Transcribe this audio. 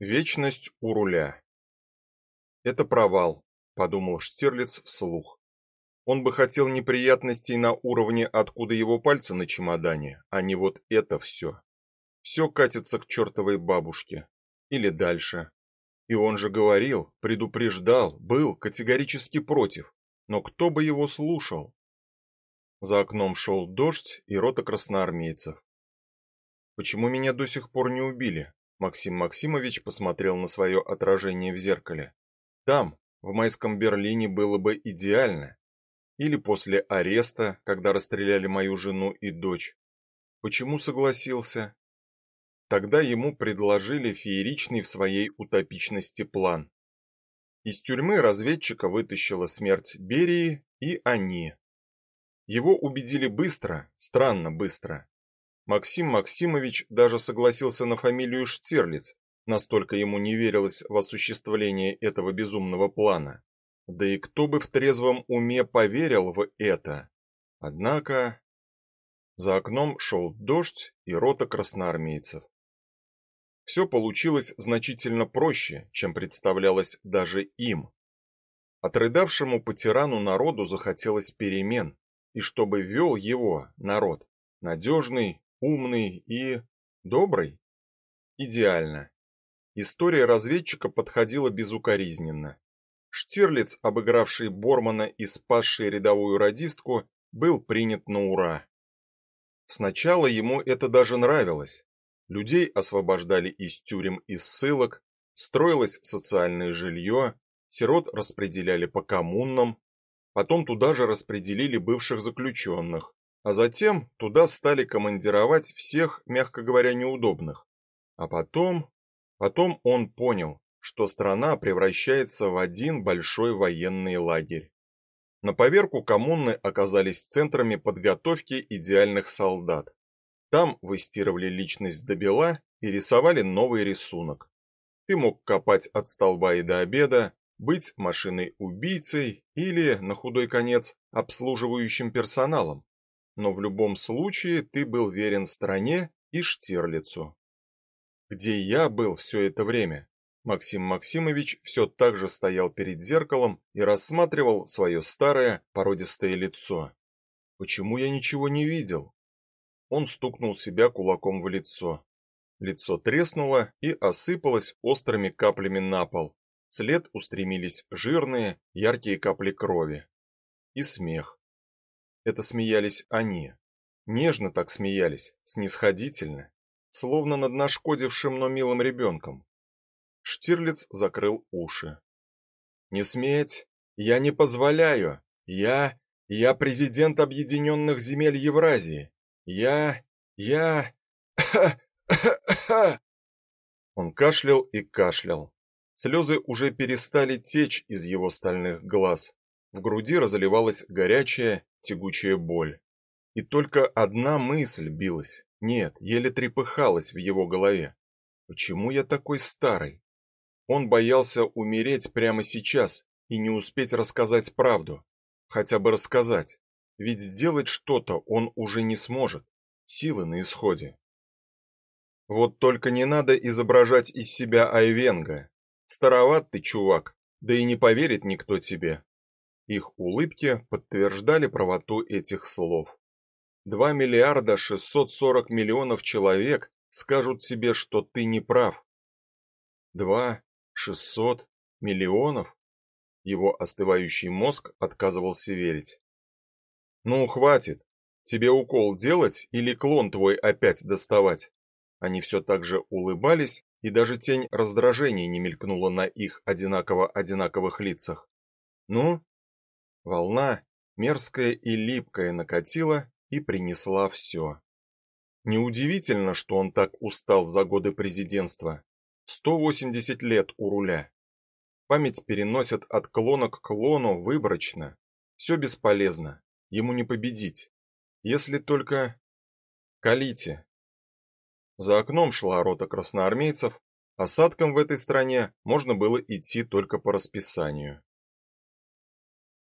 Вечность у руля. Это провал, подумал Штирлиц вслух. Он бы хотел неприятностей на уровне, откуда его пальцы на чемодане, а не вот это все. Все катится к чертовой бабушке или дальше. И он же говорил, предупреждал, был категорически против. Но кто бы его слушал? За окном шел дождь и рота красноармейцев. Почему меня до сих пор не убили? Максим Максимович посмотрел на свое отражение в зеркале. Там, в майском Берлине было бы идеально. Или после ареста, когда расстреляли мою жену и дочь. Почему согласился? Тогда ему предложили фееричный в своей утопичности план. Из тюрьмы разведчика вытащила смерть Берии и они. Его убедили быстро, странно быстро. Максим Максимович даже согласился на фамилию Штирлиц, настолько ему не верилось в осуществление этого безумного плана. Да и кто бы в трезвом уме поверил в это? Однако за окном шел дождь и рота красноармейцев. Все получилось значительно проще, чем представлялось даже им. Отрыдавшему по тирану народу захотелось перемен, и чтобы вел его народ, надежный, умный и добрый. Идеально. История разведчика подходила безукоризненно. Штирлиц, обыгравший Бормана и спасший рядовую радистку, был принят на ура. Сначала ему это даже нравилось. Людей освобождали из тюрем и ссылок, строилось социальное жилье, сирот распределяли по коммунам, потом туда же распределили бывших заключенных, а затем туда стали командировать всех, мягко говоря, неудобных. А потом, потом он понял, что страна превращается в один большой военный лагерь. На поверку коммуны оказались центрами подготовки идеальных солдат. Там выстирывали личность до бела и рисовали новый рисунок. Ты мог копать от столба и до обеда, быть машиной-убийцей или, на худой конец, обслуживающим персоналом но в любом случае ты был верен стране и Штирлицу. Где я был все это время? Максим Максимович все так же стоял перед зеркалом и рассматривал свое старое породистое лицо. Почему я ничего не видел? Он стукнул себя кулаком в лицо. Лицо треснуло и осыпалось острыми каплями на пол. Вслед устремились жирные, яркие капли крови. И смех. Это смеялись они. Нежно так смеялись, снисходительно, словно над нашкодившим, но милым ребенком. Штирлиц закрыл уши. Не сметь, я не позволяю. Я я президент Объединенных земель Евразии. Я я Он кашлял и кашлял. Слезы уже перестали течь из его стальных глаз. В груди разливалась горячая, тягучая боль. И только одна мысль билась, нет, еле трепыхалась в его голове. Почему я такой старый? Он боялся умереть прямо сейчас и не успеть рассказать правду, хотя бы рассказать. Ведь сделать что-то он уже не сможет. Силы на исходе. Вот только не надо изображать из себя Айвенга. Староват ты, чувак, да и не поверит никто тебе. Их улыбки подтверждали правоту этих слов. 2 миллиарда 640 миллионов человек скажут тебе, что ты не прав. 2 600 миллионов? Его остывающий мозг отказывался верить. Ну, хватит. Тебе укол делать или клон твой опять доставать? Они все так же улыбались, и даже тень раздражения не мелькнула на их одинаково одинаковых лицах. Ну, Волна, мерзкая и липкая, накатила и принесла все. Неудивительно, что он так устал за годы президентства. 180 лет у руля. Память переносит от клона к клону выборочно. Все бесполезно. Ему не победить. Если только Калите. За окном шла рота красноармейцев, осадкам в этой стране можно было идти только по расписанию.